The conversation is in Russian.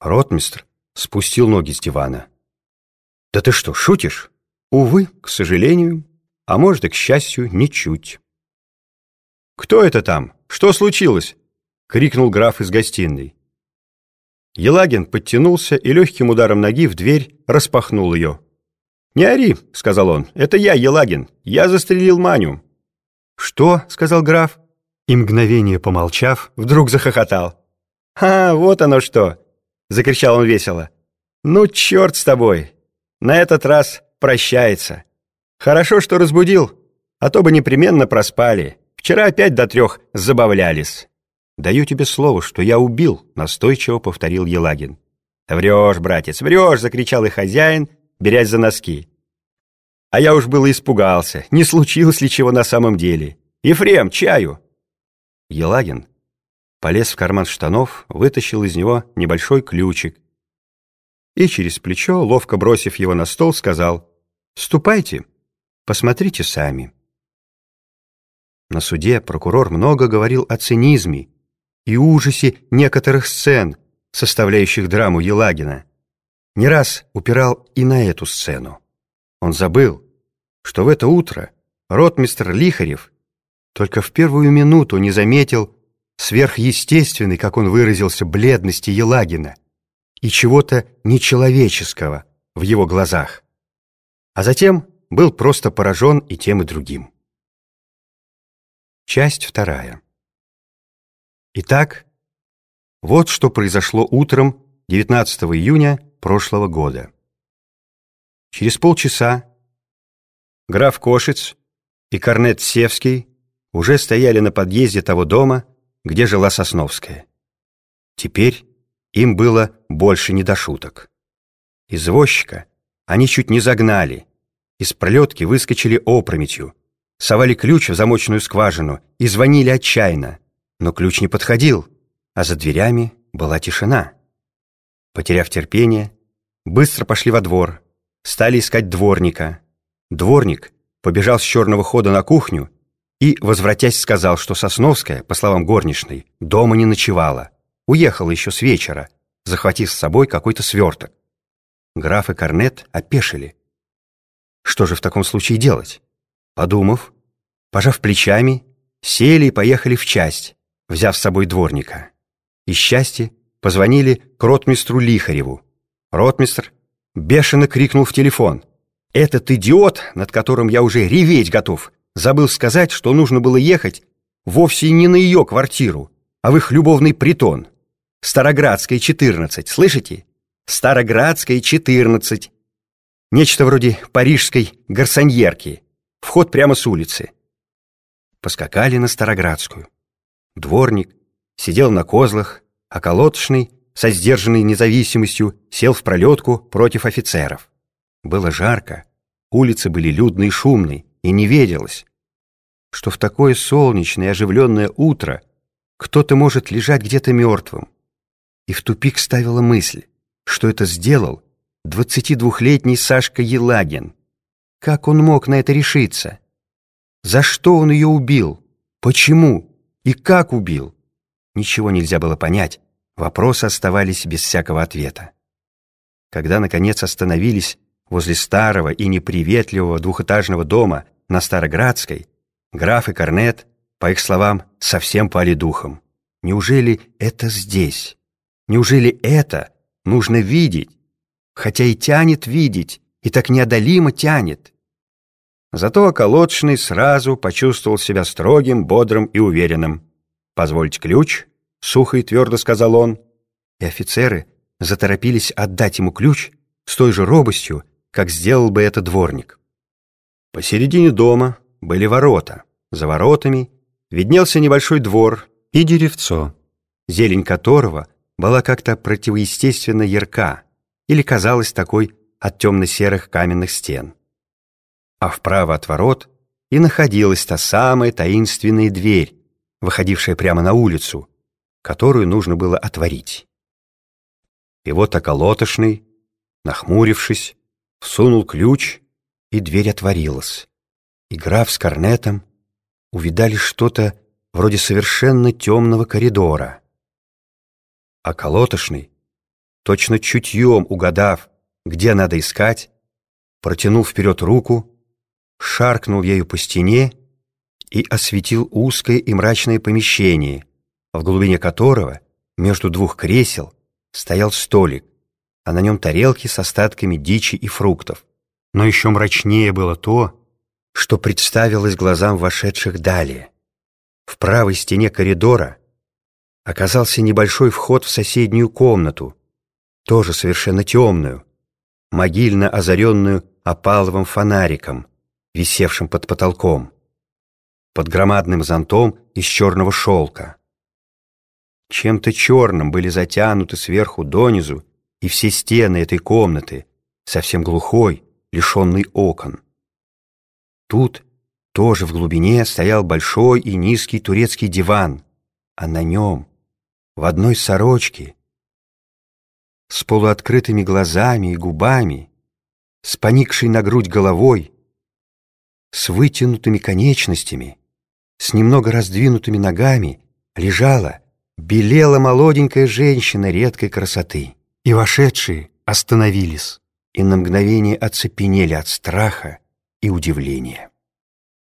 Ротмистр спустил ноги с дивана. «Да ты что, шутишь?» «Увы, к сожалению, а может и к счастью, ничуть». «Кто это там? Что случилось?» — крикнул граф из гостиной. Елагин подтянулся и легким ударом ноги в дверь распахнул ее. «Не ори», — сказал он, — «это я, Елагин. Я застрелил Маню». «Что?» — сказал граф. И мгновение помолчав, вдруг захохотал. «А, вот оно что!» — закричал он весело. «Ну, черт с тобой! На этот раз прощается. Хорошо, что разбудил, а то бы непременно проспали. Вчера опять до трех забавлялись». «Даю тебе слово, что я убил», — настойчиво повторил Елагин. «Врешь, братец, врешь!» — закричал и хозяин, берясь за носки. А я уж было испугался, не случилось ли чего на самом деле. «Ефрем, чаю!» Елагин полез в карман штанов, вытащил из него небольшой ключик и через плечо, ловко бросив его на стол, сказал «Ступайте, посмотрите сами». На суде прокурор много говорил о цинизме и ужасе некоторых сцен, составляющих драму Елагина. Не раз упирал и на эту сцену. Он забыл, что в это утро ротмистр Лихарев только в первую минуту не заметил сверхъестественной, как он выразился, бледности Елагина и чего-то нечеловеческого в его глазах. А затем был просто поражен и тем, и другим. Часть вторая. Итак, вот что произошло утром 19 июня прошлого года. Через полчаса граф Кошец и корнет Севский уже стояли на подъезде того дома, где жила Сосновская. Теперь им было больше не до шуток. Извозчика они чуть не загнали. Из пролетки выскочили опрометью, совали ключ в замочную скважину и звонили отчаянно. Но ключ не подходил, а за дверями была тишина. Потеряв терпение, быстро пошли во двор, стали искать дворника. Дворник побежал с черного хода на кухню и, возвратясь, сказал, что Сосновская, по словам горничной, дома не ночевала. Уехала еще с вечера, захватив с собой какой-то сверток. Граф и Корнет опешили. Что же в таком случае делать? Подумав, пожав плечами, сели и поехали в часть, взяв с собой дворника. Из счастья позвонили к ротмистру Лихареву. Ротмистр бешено крикнул в телефон. «Этот идиот, над которым я уже реветь готов, Забыл сказать, что нужно было ехать вовсе не на ее квартиру, а в их любовный притон. Староградская, 14, слышите? Староградская, 14. Нечто вроде парижской гарсоньерки. Вход прямо с улицы. Поскакали на Староградскую. Дворник сидел на козлах, а колодочный, со сдержанной независимостью, сел в пролетку против офицеров. Было жарко, улицы были людные и шумные, и не верилось, что в такое солнечное оживленное утро кто-то может лежать где-то мертвым. И в тупик ставила мысль, что это сделал 22-летний Сашка Елагин. Как он мог на это решиться? За что он ее убил? Почему? И как убил? Ничего нельзя было понять, вопросы оставались без всякого ответа. Когда, наконец, остановились возле старого и неприветливого двухэтажного дома на Староградской, граф и Корнет, по их словам, совсем пали духом. Неужели это здесь? Неужели это нужно видеть? Хотя и тянет видеть, и так неодолимо тянет. Зато околоточный сразу почувствовал себя строгим, бодрым и уверенным. «Позвольте ключ», — сухо и твердо сказал он. И офицеры заторопились отдать ему ключ с той же робостью, как сделал бы это дворник. Посередине дома были ворота. За воротами виднелся небольшой двор и деревцо, зелень которого была как-то противоестественно ярка или казалась такой от темно-серых каменных стен. А вправо от ворот и находилась та самая таинственная дверь, выходившая прямо на улицу, которую нужно было отворить. И вот околотошный, нахмурившись, всунул ключ, и дверь отворилась. И с корнетом увидали что-то вроде совершенно темного коридора. А колотошный точно чутьем угадав, где надо искать, протянул вперед руку, шаркнул ею по стене и осветил узкое и мрачное помещение, в глубине которого, между двух кресел, стоял столик, а на нем тарелки с остатками дичи и фруктов. Но еще мрачнее было то, что представилось глазам вошедших далее. В правой стене коридора оказался небольшой вход в соседнюю комнату, тоже совершенно темную, могильно озаренную опаловым фонариком, висевшим под потолком, под громадным зонтом из черного шелка. Чем-то черным были затянуты сверху донизу и все стены этой комнаты, совсем глухой, лишенный окон. Тут тоже в глубине стоял большой и низкий турецкий диван, а на нем, в одной сорочке, с полуоткрытыми глазами и губами, с поникшей на грудь головой, с вытянутыми конечностями, с немного раздвинутыми ногами, лежала, белела молоденькая женщина редкой красоты. И вошедшие остановились и на мгновение оцепенели от страха и удивления.